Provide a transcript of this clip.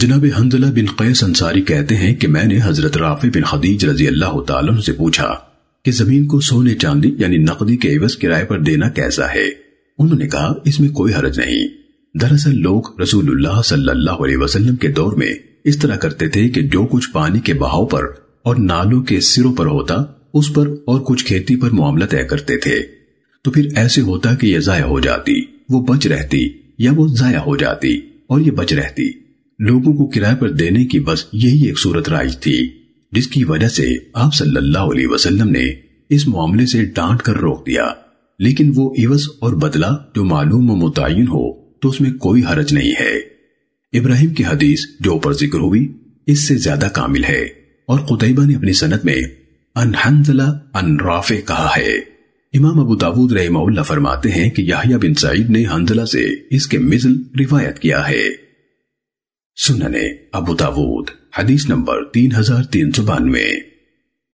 جناب حنزلہ بن قیس انصاری کہتے ہیں کہ میں نے حضرت رافع بن خدیج رضی اللہ تعالیٰ سے پوچھا کہ زمین کو سونے چاندی یعنی نقدی کے عوض کرائے پر دینا کیسا ہے؟ انہوں نے کہا، اس میں کوئی حرج نہیں۔ دراصل لوگ رسول اللہ صلی اللہ علیہ وسلم کے دور میں اس طرح کرتے تھے کہ جو کچھ پانی کے بہاؤ پر اور نالوں کے سروں پر ہوتا، اس پر اور کچھ کھیتی پر معاملہ طے کرتے تھے۔ تو پھر ایسے ہوتا کہ یہ ضائع ہو جاتی، وہ بچ رہتی یا وہ ضائع ہو جاتی اور یہ بچ رہتی۔ لوگوں کو کرائے پر دینے کی بس یہی ایک صورت رائج تھی، جس کی وجہ سے آپ صلی اللہ علیہ وسلم نے اس معاملے سے ڈانٹ کر روک دیا۔ لیکن وہ عوض اور بدلہ جو معلوم و متعین ہو تو اس میں کوئی حرج نہیں ہے۔ ابراہیم کی حدیث جو اوپر ذکر ہوئی، اس سے زیادہ کامل ہے۔ اور قطعبہ نے اپنی سنت میں ان حنزلہ ان رافع کہا ہے۔ امام ابو داود رحمہ اللہ فرماتے ہیں کہ یحییٰ بن سعید نے حنزلہ سے اس کے مثل روایت کیا ہے۔ سننے ابو داود حدیث نمبر تین ہزار تین سو بانوے۔